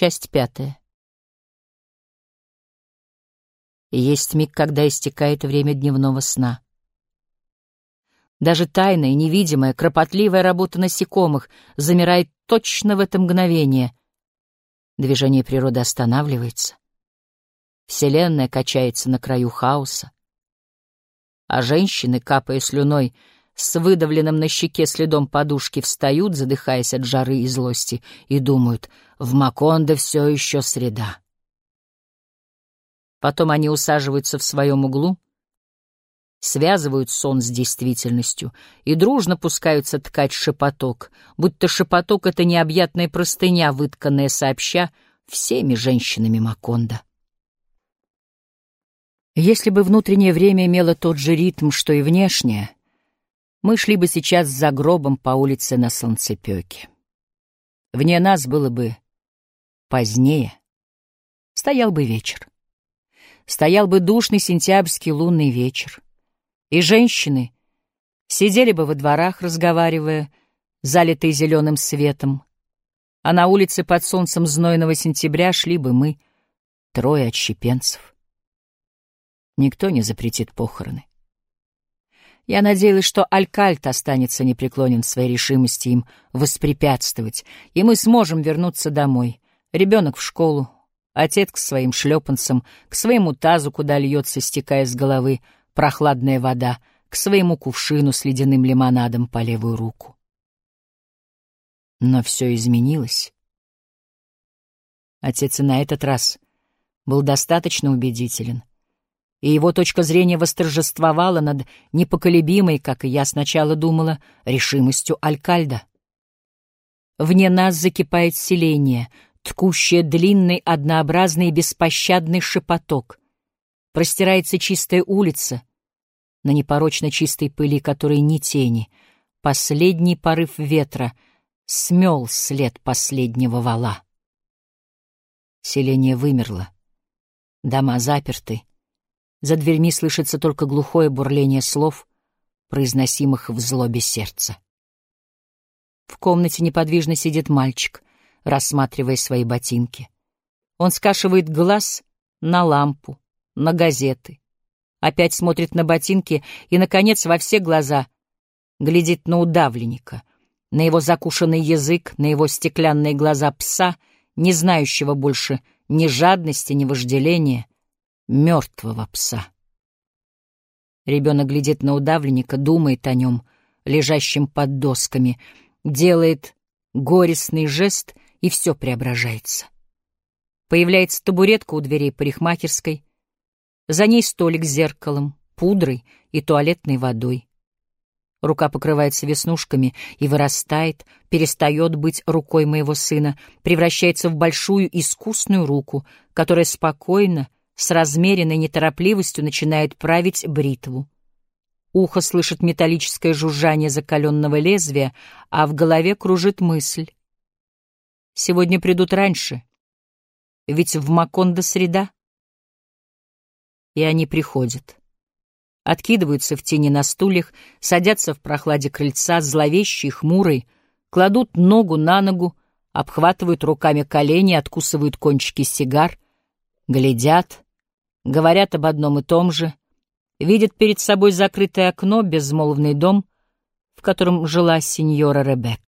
Часть пятая. Есть миг, когда истекает время дневного сна. Даже тайная, невидимая, кропотливая работа насекомых замирает точно в это мгновение. Движение природы останавливается. Вселенная качается на краю хаоса. А женщины, капая слюной, с выдавленным на щеке следом подушки встают, задыхаясь от жары и злости, и думают, в Макондо все еще среда. Потом они усаживаются в своем углу, связывают сон с действительностью и дружно пускаются ткать шепоток, будто шепоток — это необъятная простыня, вытканная сообща всеми женщинами Макондо. Если бы внутреннее время имело тот же ритм, что и внешнее — мы шли бы сейчас за гробом по улице на солнцепёке. Вне нас было бы позднее. Стоял бы вечер. Стоял бы душный сентябрьский лунный вечер. И женщины сидели бы во дворах, разговаривая, залитые зеленым светом. А на улице под солнцем знойного сентября шли бы мы, трое отщепенцев. Никто не запретит похороны. Я надеялась, что Алькальт останется непреклонен в своей решимости им воспрепятствовать, и мы сможем вернуться домой. Ребенок в школу, отец к своим шлепанцам, к своему тазу, куда льется, стекая с головы, прохладная вода, к своему кувшину с ледяным лимонадом по левую руку. Но все изменилось. Отец и на этот раз был достаточно убедителен и его точка зрения восторжествовала над непоколебимой, как и я сначала думала, решимостью Алькальда. Вне нас закипает селение, ткущее длинный, однообразный и беспощадный шепоток. Простирается чистая улица, на непорочно чистой пыли которой ни тени. Последний порыв ветра смел след последнего вала. Селение вымерло. Дома заперты — за дверьми слышится только глухое бурление слов, произносимых в злобе сердца. В комнате неподвижно сидит мальчик, рассматривая свои ботинки. Он скашивает глаз на лампу, на газеты. Опять смотрит на ботинки и, наконец, во все глаза глядит на удавленника, на его закушенный язык, на его стеклянные глаза пса, не знающего больше ни жадности, ни вожделения, мертвого пса. Ребенок глядит на удавленника, думает о нем, лежащем под досками, делает горестный жест, и все преображается. Появляется табуретка у дверей парикмахерской, за ней столик с зеркалом, пудрой и туалетной водой. Рука покрывается веснушками и вырастает, перестает быть рукой моего сына, превращается в большую искусную руку, которая спокойно, с размеренной неторопливостью начинает править бритву. Ухо слышит металлическое жужжание закаленного лезвия, а в голове кружит мысль. Сегодня придут раньше, ведь в Макондо среда. И они приходят. Откидываются в тени на стульях, садятся в прохладе крыльца, зловещие, хмурые, кладут ногу на ногу, обхватывают руками колени, откусывают кончики сигар, глядят, говорят об одном и том же, видят перед собой закрытое окно, безмолвный дом, в котором жила сеньора Ребекка.